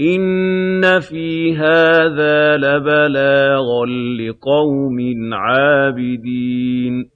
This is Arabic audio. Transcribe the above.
إِنَّ فِي هَٰذَا لَبَلَاغًا لِّقَوْمٍ عَابِدِينَ